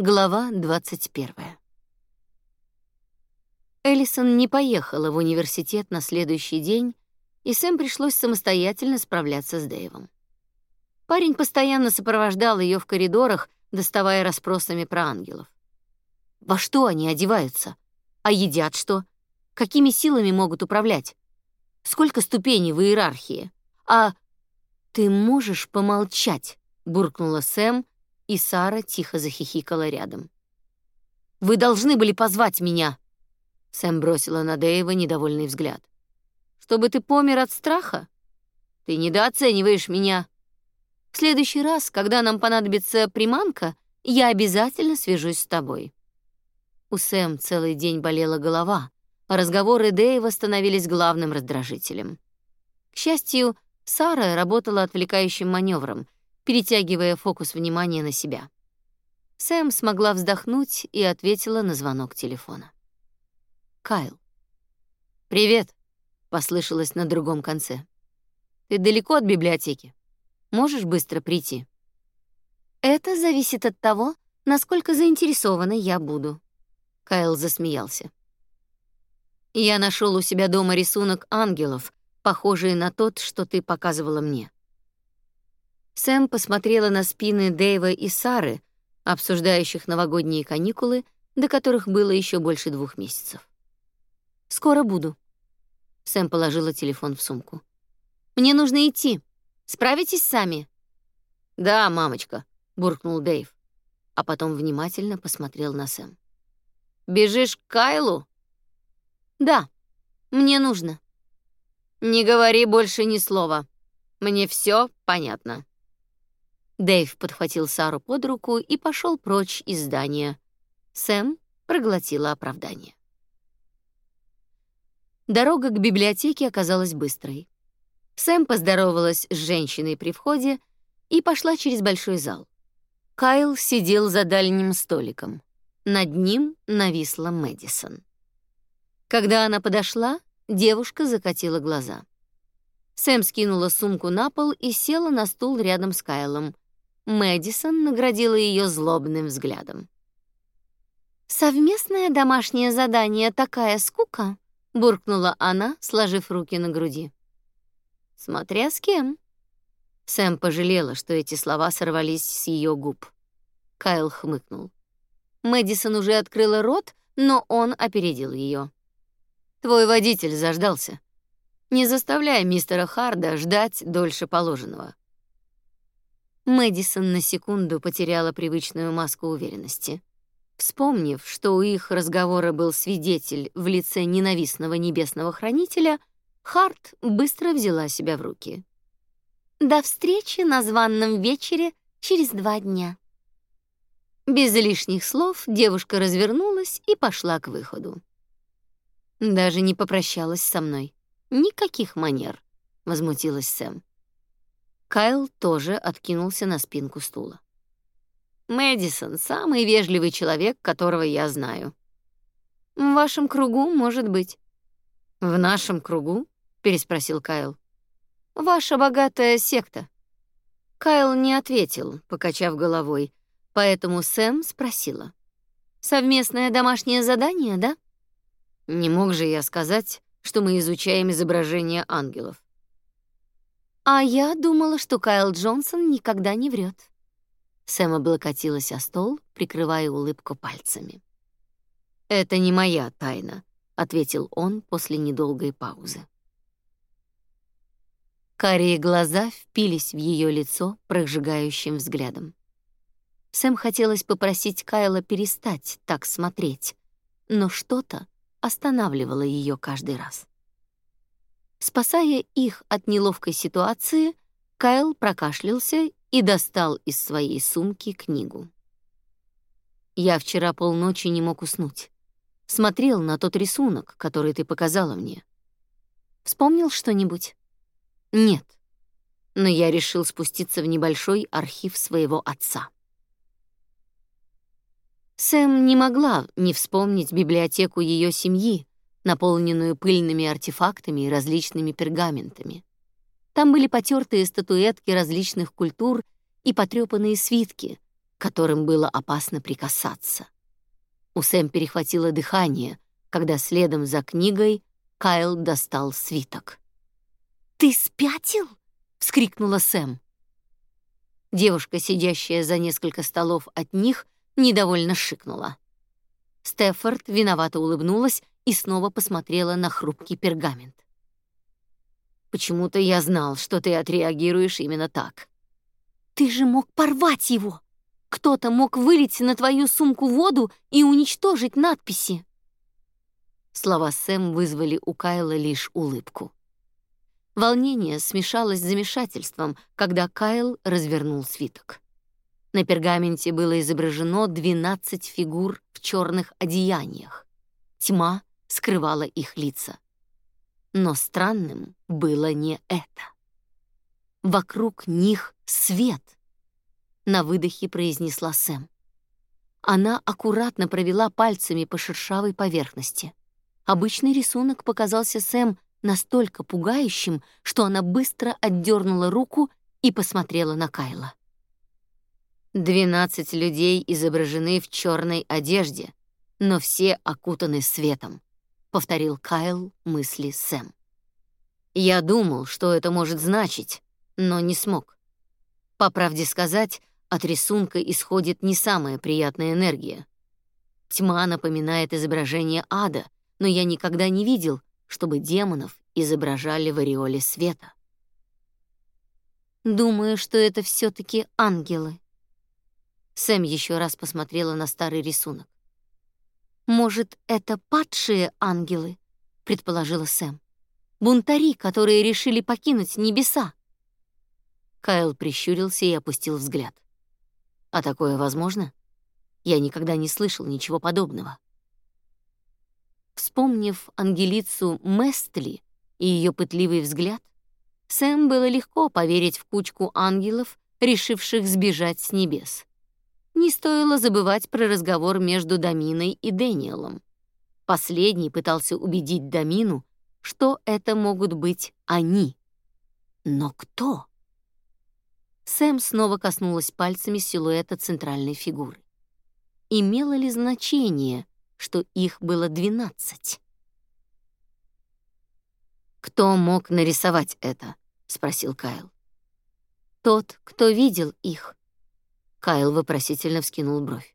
Глава 21. Эллисон не поехала в университет на следующий день, и Сэм пришлось самостоятельно справляться с Дэйвом. Парень постоянно сопровождал ее в коридорах, доставая расспросами про ангелов. Во что они одеваются? А едят что? Какими силами могут управлять? Сколько ступеней в иерархии? А ты можешь помолчать, буркнула Сэм, и Сара тихо захихикала рядом. Вы должны были позвать меня. Сэм бросила на Дэйва недовольный взгляд. Чтобы ты помер от страха? Ты недооцениваешь меня. В следующий раз, когда нам понадобится приманка, я обязательно свяжусь с тобой. У Сэм целый день болела голова, а разговоры Дэйва становились главным раздражителем. К счастью, Сара работала отвлекающим маневром, перетягивая фокус внимания на себя. Сэм смогла вздохнуть и ответила на звонок телефона. Кайл. «Привет», — послышалось на другом конце. «Ты далеко от библиотеки? Можешь быстро прийти?» «Это зависит от того, насколько заинтересована я буду». Кайл засмеялся. «Я нашел у себя дома рисунок ангелов, похожий на тот, что ты показывала мне. Сэм посмотрела на спины Дэйва и Сары, обсуждающих новогодние каникулы, до которых было еще больше двух месяцев. «Скоро буду». Сэм положила телефон в сумку. «Мне нужно идти. Справитесь сами?» «Да, мамочка», — буркнул Дэйв, а потом внимательно посмотрел на Сэм. «Бежишь к Кайлу?» «Да, мне нужно». «Не говори больше ни слова. Мне все понятно». Дэйв подхватил Сару под руку и пошел прочь из здания. Сэм проглотила оправдание. Дорога к библиотеке оказалась быстрой. Сэм поздоровалась с женщиной при входе и пошла через большой зал. Кайл сидел за дальним столиком. Над ним нависла Мэдисон. Когда она подошла, девушка закатила глаза. Сэм скинула сумку на пол и села на стул рядом с Кайлом — Мэдисон наградила ее злобным взглядом. «Совместное домашнее задание такая скука», — буркнула она, сложив руки на груди. «Смотря с кем». Сэм пожалела, что эти слова сорвались с ее губ. Кайл хмыкнул. Мэдисон уже открыла рот, но он опередил ее. «Твой водитель заждался. Не заставляй мистера Харда ждать дольше положенного. Мэдисон на секунду потеряла привычную маску уверенности. Вспомнив, что у их разговора был свидетель в лице ненавистного небесного хранителя, Харт быстро взяла себя в руки. До встречи на званном вечере через два дня. Без лишних слов девушка развернулась и пошла к выходу. Даже не попрощалась со мной. Никаких манер, возмутилась Сэм. Кайл тоже откинулся на спинку стула. Мэдисон самый вежливый человек, которого я знаю. В вашем кругу, может быть. В нашем кругу? переспросил Кайл. Ваша богатая секта. Кайл не ответил, покачав головой, поэтому Сэм спросила: "Совместное домашнее задание, да?" Не мог же я сказать, что мы изучаем изображения ангелов. А я думала, что Кайл Джонсон никогда не врет. Сэм облокотилась о стол, прикрывая улыбку пальцами. Это не моя тайна, ответил он после недолгой паузы. Карие глаза впились в ее лицо прожигающим взглядом. Сэм хотелось попросить Кайла перестать так смотреть, но что-то останавливало ее каждый раз. Спасая их от неловкой ситуации, Кайл прокашлялся и достал из своей сумки книгу. Я вчера полночи не мог уснуть. Смотрел на тот рисунок, который ты показала мне. Вспомнил что-нибудь? Нет. Но я решил спуститься в небольшой архив своего отца. Сэм не могла не вспомнить библиотеку ее семьи, наполненную пыльными артефактами и различными пергаментами. Там были потертые статуэтки различных культур и потрепанные свитки, которым было опасно прикасаться. У Сэм перехватило дыхание, когда следом за книгой Кайл достал свиток. «Ты спятил?» — вскрикнула Сэм. Девушка, сидящая за несколько столов от них, недовольно шикнула. Стефорд виновато улыбнулась и снова посмотрела на хрупкий пергамент. «Почему-то я знал, что ты отреагируешь именно так». «Ты же мог порвать его! Кто-то мог вылить на твою сумку воду и уничтожить надписи!» Слова Сэм вызвали у Кайла лишь улыбку. Волнение смешалось с замешательством, когда Кайл развернул свиток. На пергаменте было изображено 12 фигур в черных одеяниях. Тьма скрывала их лица. Но странным было не это. Вокруг них свет. На выдохе произнесла Сэм. Она аккуратно провела пальцами по шершавой поверхности. Обычный рисунок показался Сэм настолько пугающим, что она быстро отдернула руку и посмотрела на Кайла. Двенадцать людей изображены в черной одежде, но все окутаны светом, повторил Кайл мысли Сэм. Я думал, что это может значить, но не смог. По правде сказать, от рисунка исходит не самая приятная энергия. Тьма напоминает изображение ада, но я никогда не видел, чтобы демонов изображали в ореоле света. Думаю, что это все таки ангелы. Сэм еще раз посмотрела на старый рисунок. Может, это падшие ангелы, предположила Сэм. Бунтари, которые решили покинуть небеса. Кайл прищурился и опустил взгляд. А такое возможно? Я никогда не слышал ничего подобного. Вспомнив ангелицу Местли и ее пытливый взгляд, Сэм было легко поверить в кучку ангелов, решивших сбежать с небес. Не стоило забывать про разговор между Даминой и Дэниелом. Последний пытался убедить Дамину, что это могут быть они. Но кто? Сэм снова коснулась пальцами силуэта центральной фигуры. Имело ли значение, что их было двенадцать? «Кто мог нарисовать это?» — спросил Кайл. «Тот, кто видел их», Кайл вопросительно вскинул бровь.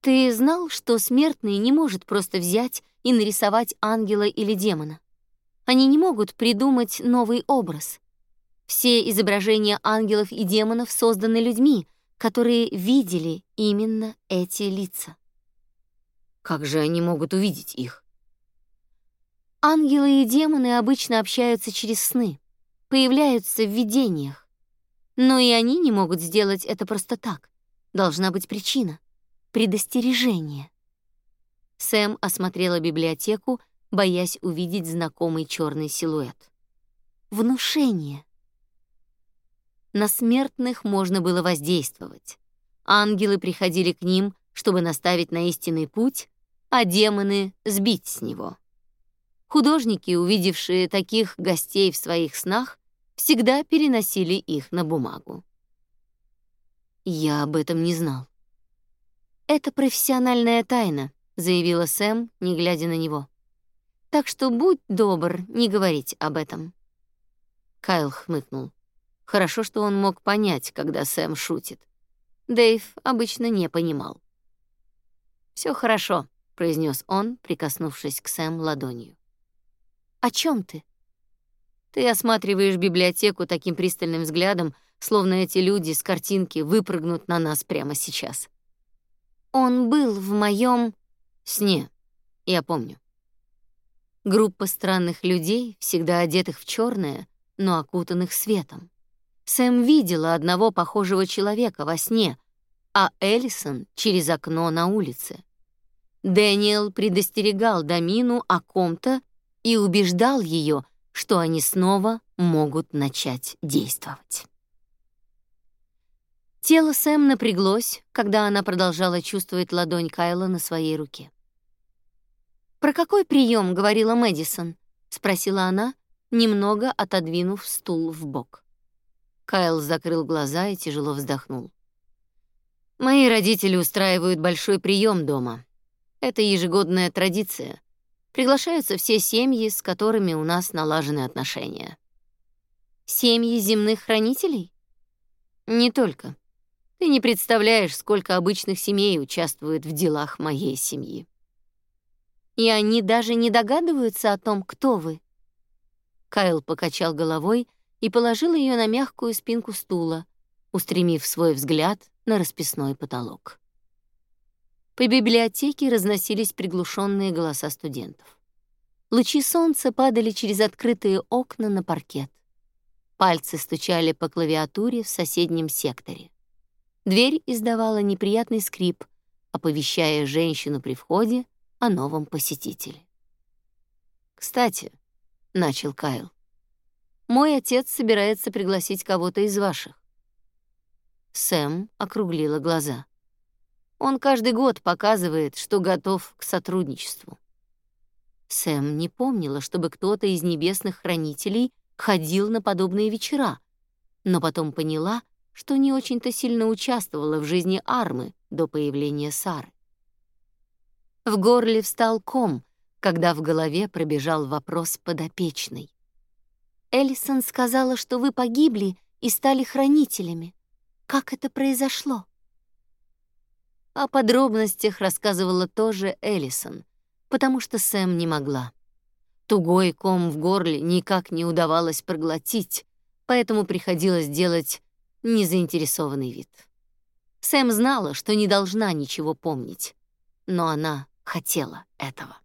Ты знал, что смертный не может просто взять и нарисовать ангела или демона? Они не могут придумать новый образ. Все изображения ангелов и демонов созданы людьми, которые видели именно эти лица. Как же они могут увидеть их? Ангелы и демоны обычно общаются через сны, появляются в видениях. Но и они не могут сделать это просто так. Должна быть причина. Предостережение. Сэм осмотрела библиотеку, боясь увидеть знакомый черный силуэт. Внушение. На смертных можно было воздействовать. Ангелы приходили к ним, чтобы наставить на истинный путь, а демоны — сбить с него. Художники, увидевшие таких гостей в своих снах, всегда переносили их на бумагу. Я об этом не знал. Это профессиональная тайна, заявила Сэм, не глядя на него. Так что будь добр, не говорить об этом. Кайл хмыкнул. Хорошо, что он мог понять, когда Сэм шутит. Дэйв обычно не понимал. Все хорошо, произнес он, прикоснувшись к Сэм ладонью. О чем ты? Ты осматриваешь библиотеку таким пристальным взглядом, словно эти люди с картинки выпрыгнут на нас прямо сейчас. Он был в моем сне. Я помню. Группа странных людей, всегда одетых в черное, но окутанных светом. Сэм видела одного похожего человека во сне, а Эллисон через окно на улице. Дэниел предостерегал Дамину о ком-то и убеждал ее, что они снова могут начать действовать. Тело Сэм напряглось, когда она продолжала чувствовать ладонь Кайла на своей руке. «Про какой прием говорила Мэдисон?» — спросила она, немного отодвинув стул в бок. Кайл закрыл глаза и тяжело вздохнул. Мои родители устраивают большой прием дома. Это ежегодная традиция. Приглашаются все семьи, с которыми у нас налажены отношения. Семьи земных хранителей? Не только. Ты не представляешь, сколько обычных семей участвует в делах моей семьи. И они даже не догадываются о том, кто вы. Кайл покачал головой и положил ее на мягкую спинку стула, устремив свой взгляд на расписной потолок. По библиотеке разносились приглушенные голоса студентов. Лучи солнца падали через открытые окна на паркет. Пальцы стучали по клавиатуре в соседнем секторе. Дверь издавала неприятный скрип, оповещая женщину при входе о новом посетителе. «Кстати», — начал Кайл, — «мой отец собирается пригласить кого-то из ваших. Сэм округлила глаза. Он каждый год показывает, что готов к сотрудничеству. Сэм не помнила, чтобы кто-то из небесных хранителей ходил на подобные вечера, но потом поняла, что не очень-то сильно участвовала в жизни Армы до появления Сары. В горле встал ком, когда в голове пробежал вопрос подопечной. Эллисон сказала, что вы погибли и стали хранителями. Как это произошло? О подробностях рассказывала тоже Эллисон, потому что Сэм не могла. Тугой ком в горле никак не удавалось проглотить, поэтому приходилось делать незаинтересованный вид. Сэм знала, что не должна ничего помнить, но она хотела этого.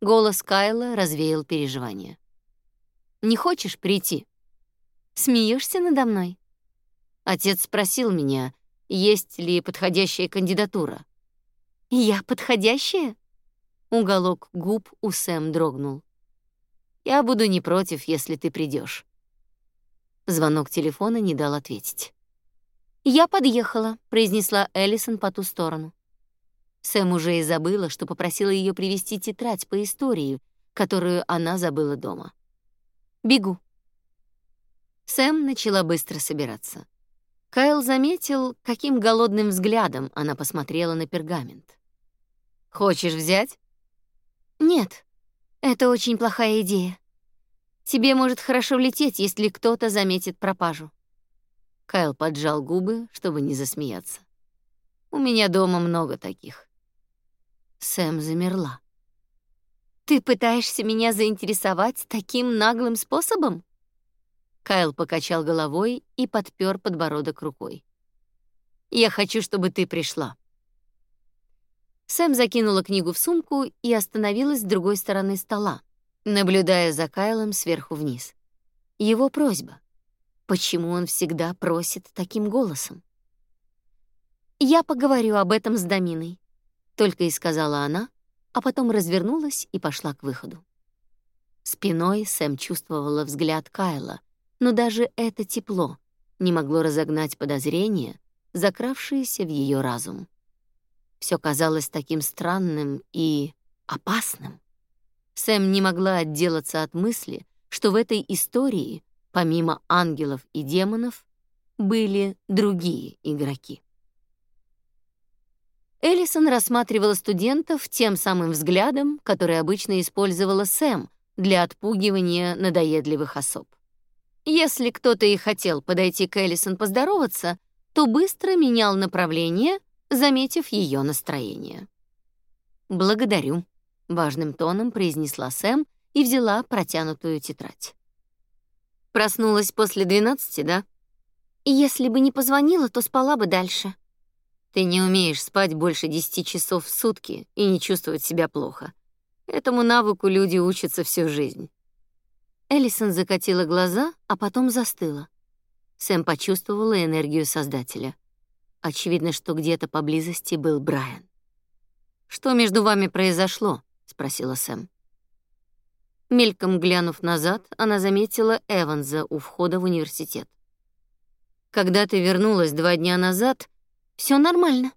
Голос Кайла развеял переживания. «Не хочешь прийти?» «Смеешься надо мной?» Отец спросил меня, есть ли подходящая кандидатура. «Я подходящая?» Уголок губ у Сэм дрогнул. «Я буду не против, если ты придешь. Звонок телефона не дал ответить. «Я подъехала», — произнесла Эллисон по ту сторону. Сэм уже и забыла, что попросила ее привезти тетрадь по истории, которую она забыла дома. «Бегу». Сэм начала быстро собираться. Кайл заметил, каким голодным взглядом она посмотрела на пергамент. «Хочешь взять?» «Нет, это очень плохая идея. Тебе может хорошо влететь, если кто-то заметит пропажу». Кайл поджал губы, чтобы не засмеяться. «У меня дома много таких». Сэм замерла. «Ты пытаешься меня заинтересовать таким наглым способом?» Кайл покачал головой и подпер подбородок рукой. «Я хочу, чтобы ты пришла». Сэм закинула книгу в сумку и остановилась с другой стороны стола, наблюдая за Кайлом сверху вниз. Его просьба. Почему он всегда просит таким голосом? «Я поговорю об этом с Доминой», — только и сказала она, а потом развернулась и пошла к выходу. Спиной Сэм чувствовала взгляд Кайла, но даже это тепло не могло разогнать подозрения, закравшиеся в ее разум. Все казалось таким странным и опасным. Сэм не могла отделаться от мысли, что в этой истории, помимо ангелов и демонов, были другие игроки. Эллисон рассматривала студентов тем самым взглядом, который обычно использовала Сэм для отпугивания надоедливых особ. Если кто-то и хотел подойти к Эллисон поздороваться, то быстро менял направление, заметив ее настроение. «Благодарю», — важным тоном произнесла Сэм и взяла протянутую тетрадь. «Проснулась после двенадцати, да?» «Если бы не позвонила, то спала бы дальше». «Ты не умеешь спать больше десяти часов в сутки и не чувствовать себя плохо. Этому навыку люди учатся всю жизнь. Эллисон закатила глаза, а потом застыла. Сэм почувствовала энергию Создателя. Очевидно, что где-то поблизости был Брайан. «Что между вами произошло?» — спросила Сэм. Мельком глянув назад, она заметила Эванса у входа в университет. «Когда ты вернулась два дня назад, все нормально».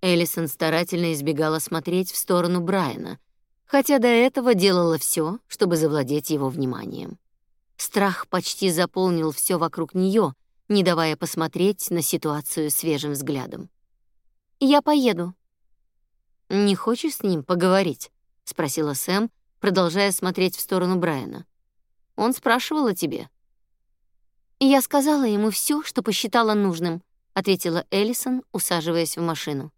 Эллисон старательно избегала смотреть в сторону Брайана, хотя до этого делала все, чтобы завладеть его вниманием. Страх почти заполнил все вокруг нее, не давая посмотреть на ситуацию свежим взглядом. «Я поеду». «Не хочешь с ним поговорить?» — спросила Сэм, продолжая смотреть в сторону Брайана. «Он спрашивал о тебе». «Я сказала ему все, что посчитала нужным», — ответила Эллисон, усаживаясь в машину.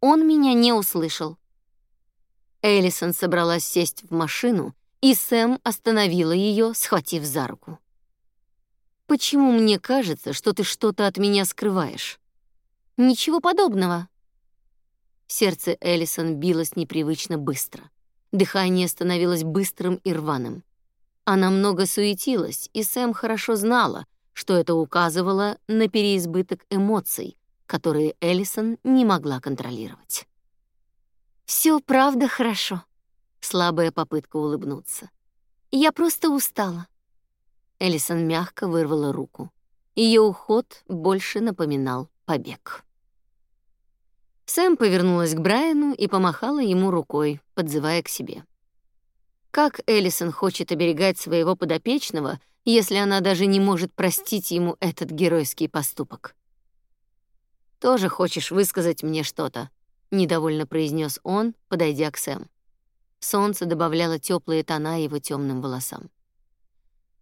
«Он меня не услышал». Эллисон собралась сесть в машину, и Сэм остановила ее, схватив за руку. «Почему мне кажется, что ты что-то от меня скрываешь?» «Ничего подобного». Сердце Эллисон билось непривычно быстро. Дыхание становилось быстрым и рваным. Она много суетилась, и Сэм хорошо знала, что это указывало на переизбыток эмоций, которые Эллисон не могла контролировать. Все правда хорошо. Слабая попытка улыбнуться. Я просто устала. Эллисон мягко вырвала руку. Ее уход больше напоминал побег. Сэм повернулась к Брайану и помахала ему рукой, подзывая к себе. Как Эллисон хочет оберегать своего подопечного, если она даже не может простить ему этот геройский поступок? Тоже хочешь высказать мне что-то? Недовольно произнес он, подойдя к Сэм. Солнце добавляло теплые тона его темным волосам.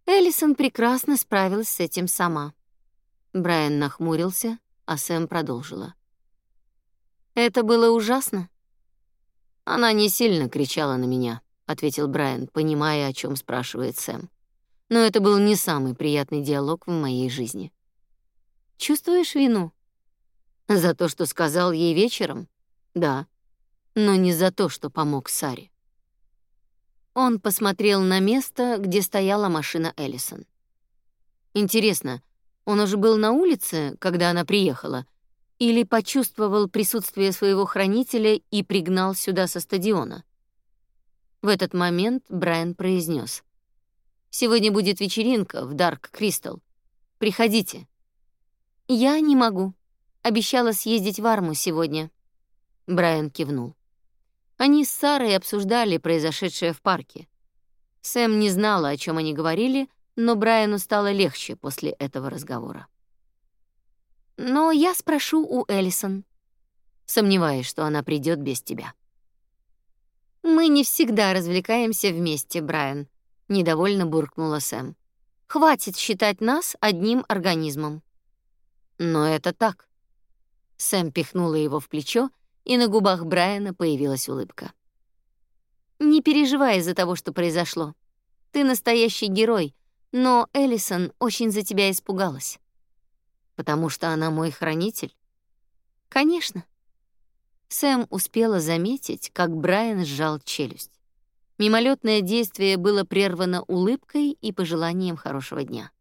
Эллисон прекрасно справилась с этим сама. Брайан нахмурился, а Сэм продолжила. Это было ужасно. Она не сильно кричала на меня, ответил Брайан, понимая, о чем спрашивает Сэм. Но это был не самый приятный диалог в моей жизни. Чувствуешь вину за то, что сказал ей вечером? Да. Но не за то, что помог Саре. Он посмотрел на место, где стояла машина Эллисон. Интересно, он уже был на улице, когда она приехала, или почувствовал присутствие своего хранителя и пригнал сюда со стадиона? В этот момент Брайан произнес: "Сегодня будет вечеринка в Dark Crystal. Приходите". "Я не могу. Обещала съездить в Арму сегодня". Брайан кивнул. Они с Сарой обсуждали произошедшее в парке. Сэм не знала, о чем они говорили, но Брайану стало легче после этого разговора. Но я спрошу у Эллисон. Сомневаюсь, что она придет без тебя. Мы не всегда развлекаемся вместе, Брайан, недовольно буркнула Сэм. Хватит считать нас одним организмом. Но это так. Сэм пихнула его в плечо и на губах Брайана появилась улыбка. Не переживай из-за того, что произошло. Ты настоящий герой, но Эллисон очень за тебя испугалась. Потому что она мой хранитель? Конечно. Сэм успела заметить, как Брайан сжал челюсть. Мимолетное действие было прервано улыбкой и пожеланием хорошего дня.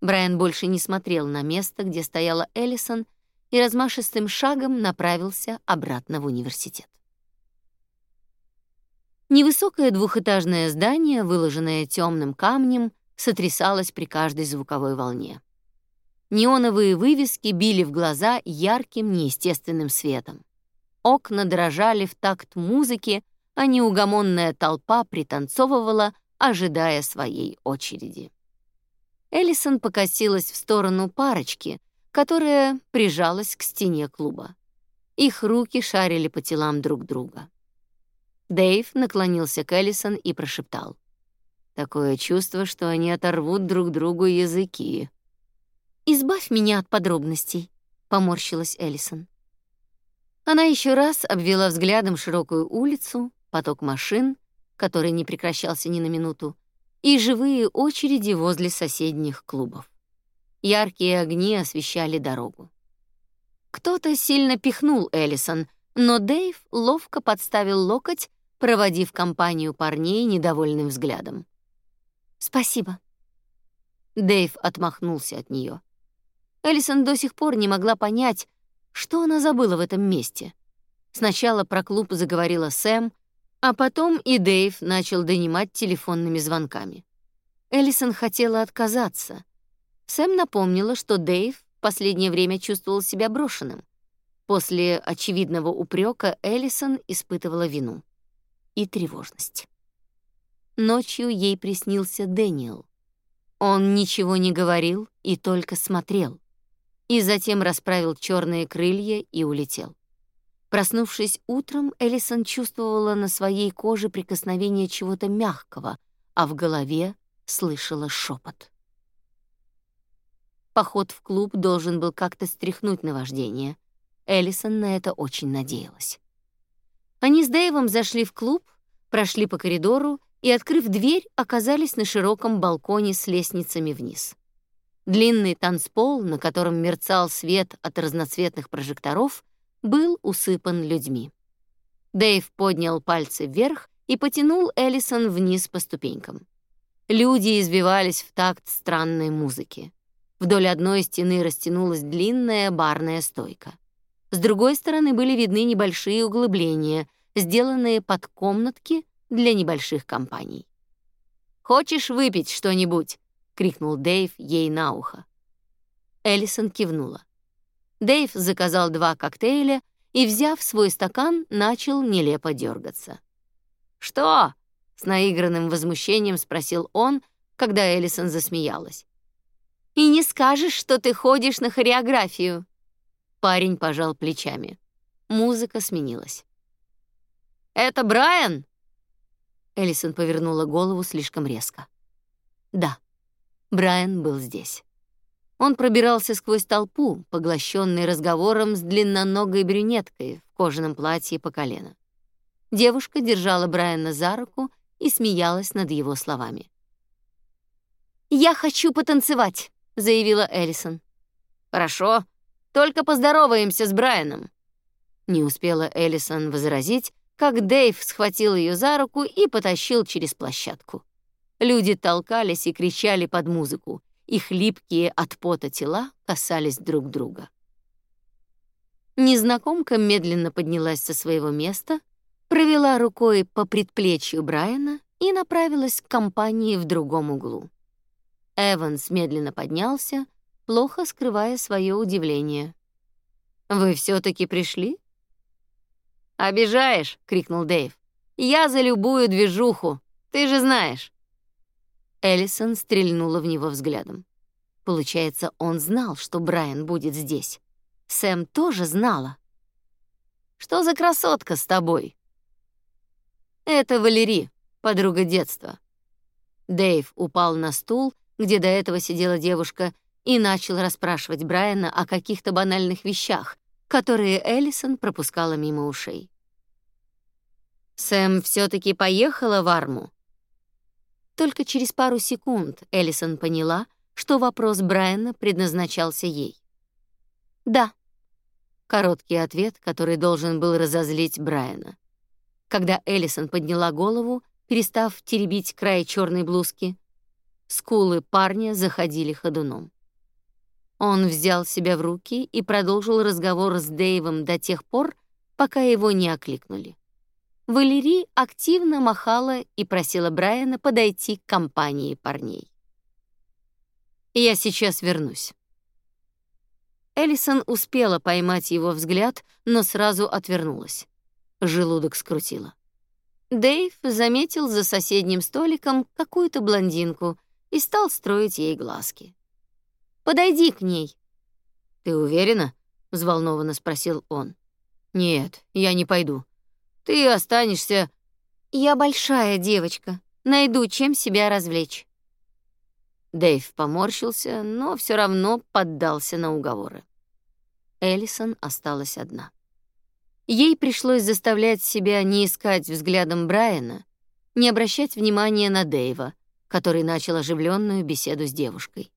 Брайан больше не смотрел на место, где стояла Эллисон, и размашистым шагом направился обратно в университет. Невысокое двухэтажное здание, выложенное темным камнем, сотрясалось при каждой звуковой волне. Неоновые вывески били в глаза ярким неестественным светом. Окна дрожали в такт музыки, а неугомонная толпа пританцовывала, ожидая своей очереди. Эллисон покосилась в сторону парочки, которая прижалась к стене клуба. Их руки шарили по телам друг друга. Дэйв наклонился к Эллисон и прошептал: "Такое чувство, что они оторвут друг другу языки". "Избавь меня от подробностей", поморщилась Эллисон. Она еще раз обвела взглядом широкую улицу, поток машин, который не прекращался ни на минуту, и живые очереди возле соседних клубов. Яркие огни освещали дорогу. Кто-то сильно пихнул Эллисон, но Дэйв ловко подставил локоть, проводив компанию парней недовольным взглядом. «Спасибо». Дэйв отмахнулся от нее. Эллисон до сих пор не могла понять, что она забыла в этом месте. Сначала про клуб заговорила Сэм, а потом и Дэйв начал донимать телефонными звонками. Эллисон хотела отказаться, Сэм напомнила, что Дэйв в последнее время чувствовал себя брошенным. После очевидного упрека Эллисон испытывала вину и тревожность. Ночью ей приснился Дэниел. Он ничего не говорил и только смотрел, и затем расправил черные крылья и улетел. Проснувшись утром, Элисон чувствовала на своей коже прикосновение чего-то мягкого, а в голове слышала шепот. Поход в клуб должен был как-то стряхнуть наваждение. Элисон на это очень надеялась. Они с Дэйвом зашли в клуб, прошли по коридору и, открыв дверь, оказались на широком балконе с лестницами вниз. Длинный танцпол, на котором мерцал свет от разноцветных прожекторов, был усыпан людьми. Дэйв поднял пальцы вверх и потянул Эллисон вниз по ступенькам. Люди избивались в такт странной музыки. Вдоль одной стены растянулась длинная барная стойка. С другой стороны были видны небольшие углубления, сделанные под комнатки для небольших компаний. «Хочешь выпить что-нибудь?» — крикнул Дэйв ей на ухо. Эллисон кивнула. Дэйв заказал два коктейля и, взяв свой стакан, начал нелепо дергаться. «Что?» — с наигранным возмущением спросил он, когда Эллисон засмеялась. «И не скажешь, что ты ходишь на хореографию?» Парень пожал плечами. Музыка сменилась. «Это Брайан?» Эллисон повернула голову слишком резко. Да, Брайан был здесь. Он пробирался сквозь толпу, поглощенный разговором с длинноногой брюнеткой в кожаном платье по колено. Девушка держала Брайана за руку и смеялась над его словами. «Я хочу потанцевать», — заявила Эллисон. «Хорошо, только поздороваемся с Брайаном». Не успела Эллисон возразить, как Дэйв схватил ее за руку и потащил через площадку. Люди толкались и кричали под музыку. Их липкие от пота тела касались друг друга. Незнакомка медленно поднялась со своего места, провела рукой по предплечью Брайана и направилась к компании в другом углу. Эванс медленно поднялся, плохо скрывая свое удивление. «Вы все таки пришли?» «Обижаешь!» — крикнул Дэйв. «Я за любую движуху, ты же знаешь!» Эллисон стрельнула в него взглядом. Получается, он знал, что Брайан будет здесь. Сэм тоже знала. «Что за красотка с тобой?» «Это Валери, подруга детства». Дэйв упал на стул, где до этого сидела девушка, и начал расспрашивать Брайана о каких-то банальных вещах, которые Эллисон пропускала мимо ушей. Сэм все таки поехала в Арму. Только через пару секунд Эллисон поняла, что вопрос Брайана предназначался ей. «Да». Короткий ответ, который должен был разозлить Брайана. Когда Эллисон подняла голову, перестав теребить край черной блузки, скулы парня заходили ходуном. Он взял себя в руки и продолжил разговор с Дэйвом до тех пор, пока его не окликнули. Валерий активно махала и просила Брайана подойти к компании парней. «Я сейчас вернусь». Эллисон успела поймать его взгляд, но сразу отвернулась. Желудок скрутило. Дэйв заметил за соседним столиком какую-то блондинку и стал строить ей глазки. «Подойди к ней». «Ты уверена?» — взволнованно спросил он. «Нет, я не пойду. Ты останешься...» «Я большая девочка. Найду, чем себя развлечь». Дэйв поморщился, но все равно поддался на уговоры. Эллисон осталась одна. Ей пришлось заставлять себя не искать взглядом Брайана, не обращать внимания на Дэйва, который начал оживленную беседу с девушкой.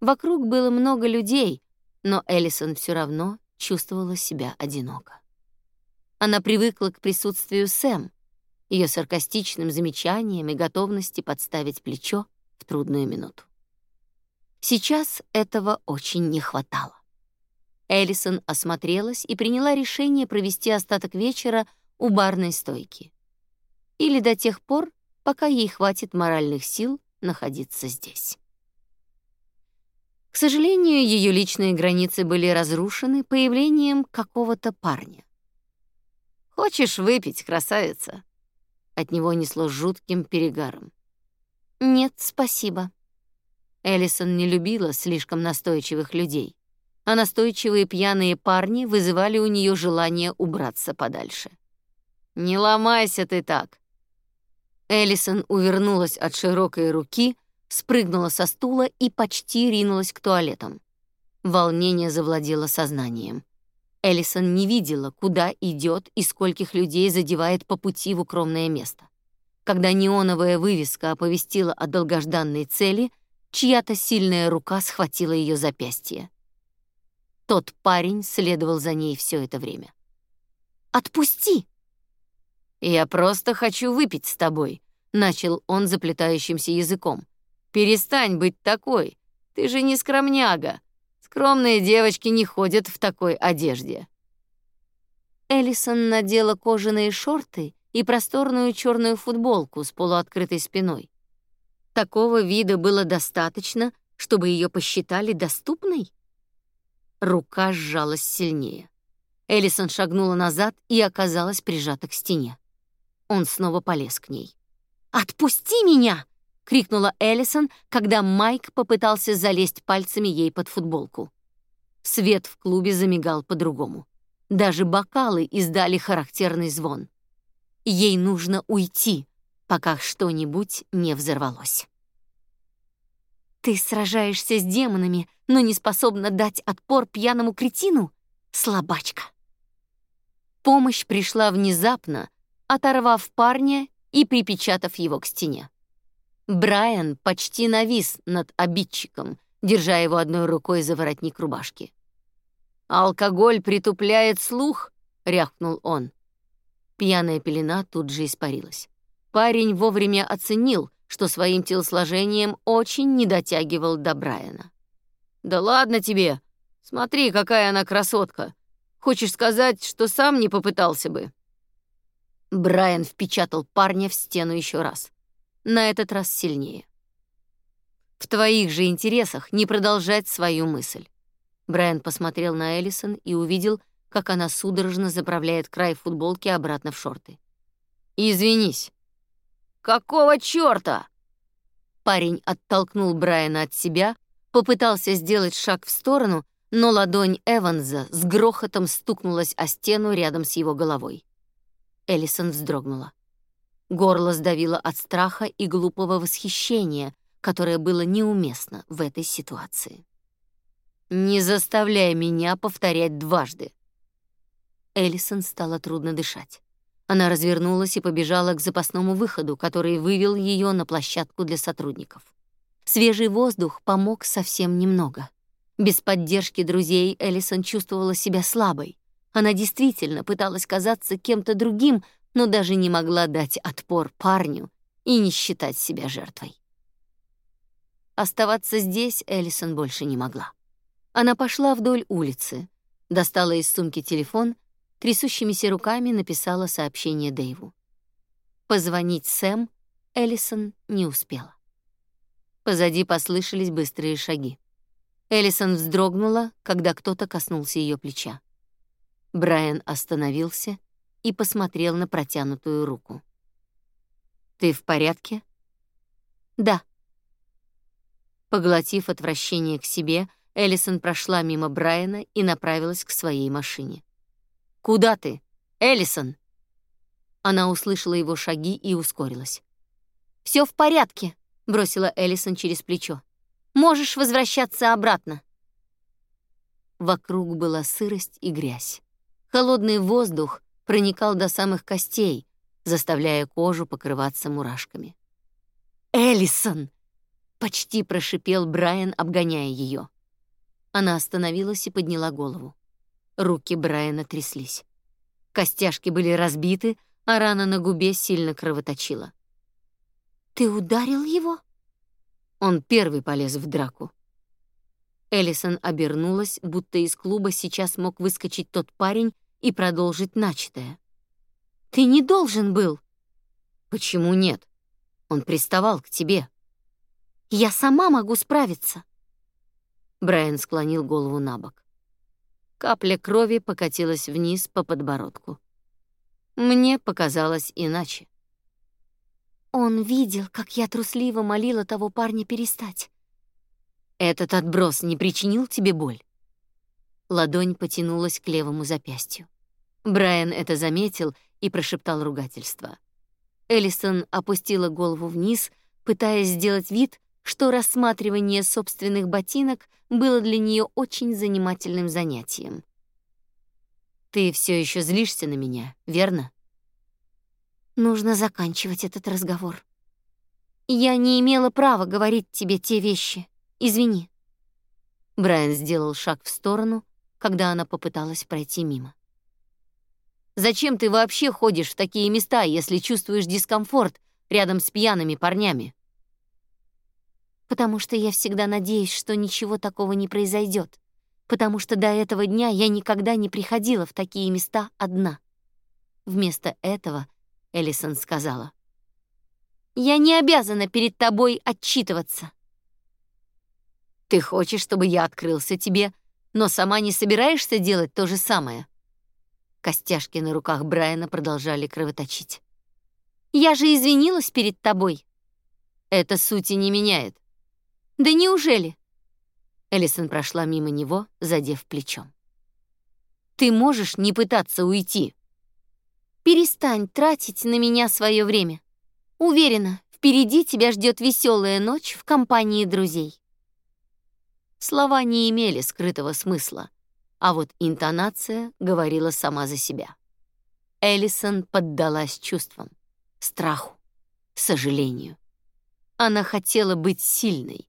Вокруг было много людей, но Эллисон все равно чувствовала себя одиноко. Она привыкла к присутствию Сэм, ее саркастичным замечаниям и готовности подставить плечо в трудную минуту. Сейчас этого очень не хватало. Эллисон осмотрелась и приняла решение провести остаток вечера у барной стойки. Или до тех пор, пока ей хватит моральных сил находиться здесь. К сожалению, ее личные границы были разрушены появлением какого-то парня. Хочешь выпить, красавица? От него несло жутким перегаром. Нет, спасибо. Эллисон не любила слишком настойчивых людей. а настойчивые пьяные парни вызывали у нее желание убраться подальше. «Не ломайся ты так!» Эллисон увернулась от широкой руки, спрыгнула со стула и почти ринулась к туалетам. Волнение завладело сознанием. Эллисон не видела, куда идет и скольких людей задевает по пути в укромное место. Когда неоновая вывеска оповестила о долгожданной цели, чья-то сильная рука схватила ее запястье. Тот парень следовал за ней все это время. «Отпусти!» «Я просто хочу выпить с тобой», — начал он заплетающимся языком. «Перестань быть такой. Ты же не скромняга. Скромные девочки не ходят в такой одежде». Эллисон надела кожаные шорты и просторную черную футболку с полуоткрытой спиной. Такого вида было достаточно, чтобы ее посчитали доступной? Рука сжалась сильнее. Эллисон шагнула назад и оказалась прижата к стене. Он снова полез к ней. «Отпусти меня!» — крикнула Эллисон, когда Майк попытался залезть пальцами ей под футболку. Свет в клубе замигал по-другому. Даже бокалы издали характерный звон. Ей нужно уйти, пока что-нибудь не взорвалось. Ты сражаешься с демонами, но не способна дать отпор пьяному кретину? Слабачка. Помощь пришла внезапно, оторвав парня и припечатав его к стене. Брайан почти навис над обидчиком, держа его одной рукой за воротник рубашки. «Алкоголь притупляет слух», — рявкнул он. Пьяная пелена тут же испарилась. Парень вовремя оценил, что своим телосложением очень не дотягивал до Брайана. «Да ладно тебе! Смотри, какая она красотка! Хочешь сказать, что сам не попытался бы?» Брайан впечатал парня в стену еще раз. На этот раз сильнее. «В твоих же интересах не продолжать свою мысль». Брайан посмотрел на Эллисон и увидел, как она судорожно заправляет край футболки обратно в шорты. «Извинись». «Какого чёрта?» Парень оттолкнул Брайана от себя, попытался сделать шаг в сторону, но ладонь Эванса с грохотом стукнулась о стену рядом с его головой. Эллисон вздрогнула. Горло сдавило от страха и глупого восхищения, которое было неуместно в этой ситуации. «Не заставляй меня повторять дважды», Эллисон стало трудно дышать. Она развернулась и побежала к запасному выходу, который вывел ее на площадку для сотрудников. Свежий воздух помог совсем немного. Без поддержки друзей Эллисон чувствовала себя слабой. Она действительно пыталась казаться кем-то другим, но даже не могла дать отпор парню и не считать себя жертвой. Оставаться здесь Эллисон больше не могла. Она пошла вдоль улицы, достала из сумки телефон трясущимися руками написала сообщение Дэйву. Позвонить Сэм Эллисон не успела. Позади послышались быстрые шаги. Эллисон вздрогнула, когда кто-то коснулся ее плеча. Брайан остановился и посмотрел на протянутую руку. «Ты в порядке?» «Да». Поглотив отвращение к себе, Эллисон прошла мимо Брайана и направилась к своей машине. Куда ты? Эллисон!» Она услышала его шаги и ускорилась. Все в порядке», — бросила Эллисон через плечо. «Можешь возвращаться обратно». Вокруг была сырость и грязь. Холодный воздух проникал до самых костей, заставляя кожу покрываться мурашками. «Эллисон!» — почти прошипел Брайан, обгоняя ее. Она остановилась и подняла голову. Руки Брайана тряслись. Костяшки были разбиты, а рана на губе сильно кровоточила. «Ты ударил его?» Он первый полез в драку. Эллисон обернулась, будто из клуба сейчас мог выскочить тот парень и продолжить начатое. «Ты не должен был!» «Почему нет? Он приставал к тебе». «Я сама могу справиться!» Брайан склонил голову на бок. Капля крови покатилась вниз по подбородку. Мне показалось иначе. Он видел, как я трусливо молила того парня перестать. Этот отброс не причинил тебе боль? Ладонь потянулась к левому запястью. Брайан это заметил и прошептал ругательство. Эллисон опустила голову вниз, пытаясь сделать вид, что рассматривание собственных ботинок было для нее очень занимательным занятием. Ты все еще злишься на меня, верно? Нужно заканчивать этот разговор. Я не имела права говорить тебе те вещи. Извини. Брайан сделал шаг в сторону, когда она попыталась пройти мимо. Зачем ты вообще ходишь в такие места, если чувствуешь дискомфорт рядом с пьяными парнями? Потому что я всегда надеюсь, что ничего такого не произойдет потому что до этого дня я никогда не приходила в такие места одна. Вместо этого Эллисон сказала: "Я не обязана перед тобой отчитываться. Ты хочешь, чтобы я открылся тебе, но сама не собираешься делать то же самое?" Костяшки на руках Брайана продолжали кровоточить. "Я же извинилась перед тобой. Это сути не меняет. Да неужели? Эллисон прошла мимо него, задев плечом. Ты можешь не пытаться уйти. Перестань тратить на меня свое время. Уверена, впереди тебя ждет веселая ночь в компании друзей. Слова не имели скрытого смысла, а вот интонация говорила сама за себя. Эллисон поддалась чувствам, страху, сожалению. Она хотела быть сильной,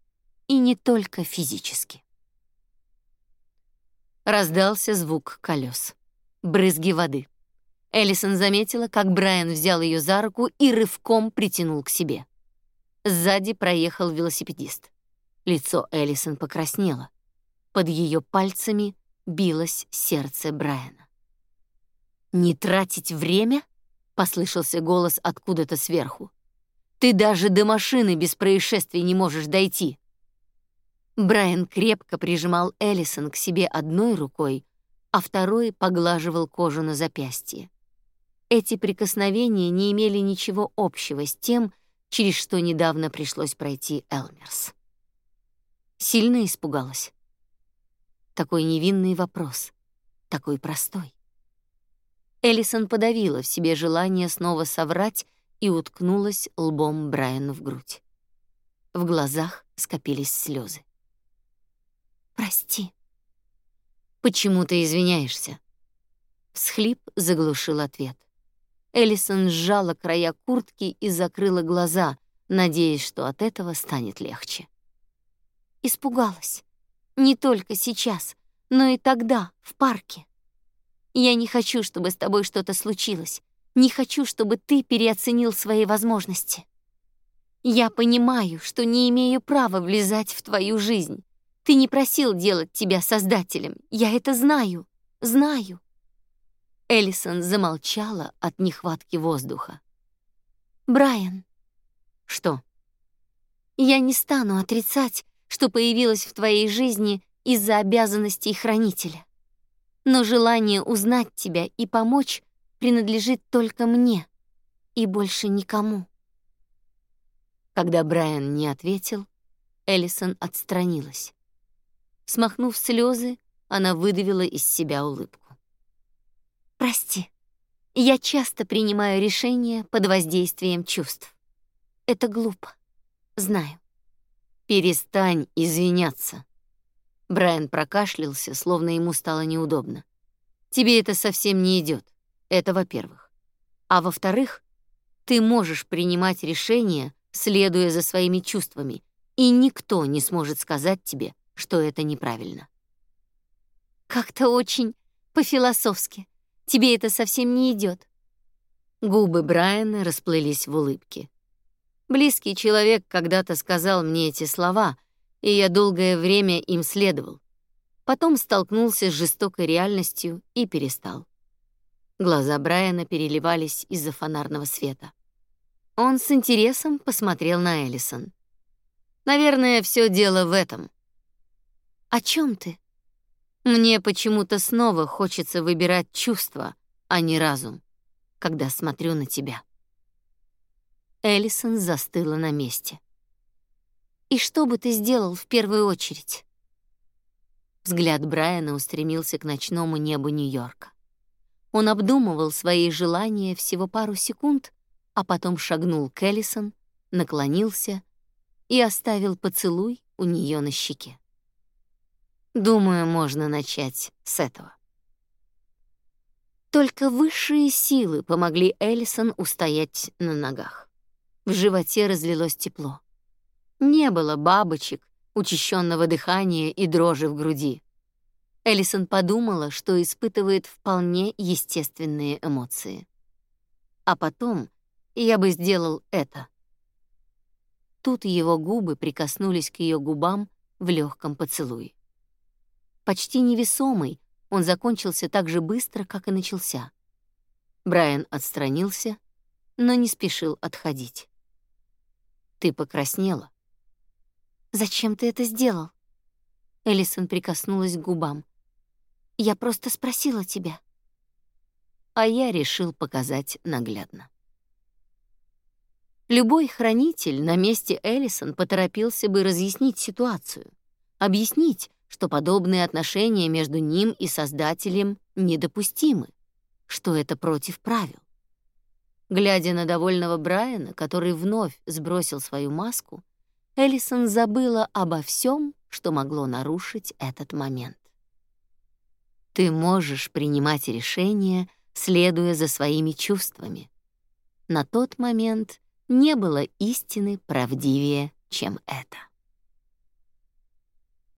и не только физически. Раздался звук колес, брызги воды. Эллисон заметила, как Брайан взял ее за руку и рывком притянул к себе. Сзади проехал велосипедист. Лицо Эллисон покраснело. Под ее пальцами билось сердце Брайана. «Не тратить время?» — послышался голос откуда-то сверху. «Ты даже до машины без происшествий не можешь дойти». Брайан крепко прижимал Эллисон к себе одной рукой, а второй поглаживал кожу на запястье. Эти прикосновения не имели ничего общего с тем, через что недавно пришлось пройти Элмерс. Сильно испугалась. Такой невинный вопрос, такой простой. Эллисон подавила в себе желание снова соврать и уткнулась лбом Брайану в грудь. В глазах скопились слезы. Прости. Почему ты извиняешься? Схлип заглушил ответ. Эллисон сжала края куртки и закрыла глаза, надеясь, что от этого станет легче. Испугалась. Не только сейчас, но и тогда, в парке. Я не хочу, чтобы с тобой что-то случилось. Не хочу, чтобы ты переоценил свои возможности. Я понимаю, что не имею права влезать в твою жизнь, ты не просил делать тебя создателем. Я это знаю. Знаю. Эллисон замолчала от нехватки воздуха. Брайан. Что? Я не стану отрицать, что появилась в твоей жизни из-за обязанностей хранителя. Но желание узнать тебя и помочь принадлежит только мне и больше никому. Когда Брайан не ответил, Эллисон отстранилась. Смахнув слезы, она выдавила из себя улыбку. Прости. Я часто принимаю решения под воздействием чувств. Это глупо. Знаю. Перестань извиняться. Брайан прокашлялся, словно ему стало неудобно. Тебе это совсем не идет. Это, во-первых. А во-вторых, ты можешь принимать решения, следуя за своими чувствами, и никто не сможет сказать тебе, что это неправильно. Как-то очень по-философски. Тебе это совсем не идет. Губы Брайана расплылись в улыбке. Близкий человек когда-то сказал мне эти слова, и я долгое время им следовал. Потом столкнулся с жестокой реальностью и перестал. Глаза Брайана переливались из-за фонарного света. Он с интересом посмотрел на Эллисон. Наверное, все дело в этом. О чем ты? Мне почему-то снова хочется выбирать чувства, а не разум, когда смотрю на тебя. Эллисон застыла на месте. И что бы ты сделал в первую очередь? Взгляд Брайана устремился к ночному небу Нью-Йорка. Он обдумывал свои желания всего пару секунд, а потом шагнул к Эллисон, наклонился и оставил поцелуй у нее на щеке. Думаю, можно начать с этого. Только высшие силы помогли Эллисон устоять на ногах. В животе разлилось тепло. Не было бабочек, учащенного дыхания и дрожи в груди. Эллисон подумала, что испытывает вполне естественные эмоции. А потом я бы сделал это. Тут его губы прикоснулись к ее губам в легком поцелуе. Почти невесомый, он закончился так же быстро, как и начался. Брайан отстранился, но не спешил отходить. «Ты покраснела?» «Зачем ты это сделал?» Эллисон прикоснулась к губам. «Я просто спросила тебя». А я решил показать наглядно. Любой хранитель на месте Эллисон поторопился бы разъяснить ситуацию, объяснить, что подобные отношения между ним и Создателем недопустимы, что это против правил. Глядя на довольного Брайана, который вновь сбросил свою маску, Эллисон забыла обо всем, что могло нарушить этот момент. Ты можешь принимать решения, следуя за своими чувствами. На тот момент не было истины правдивее, чем это.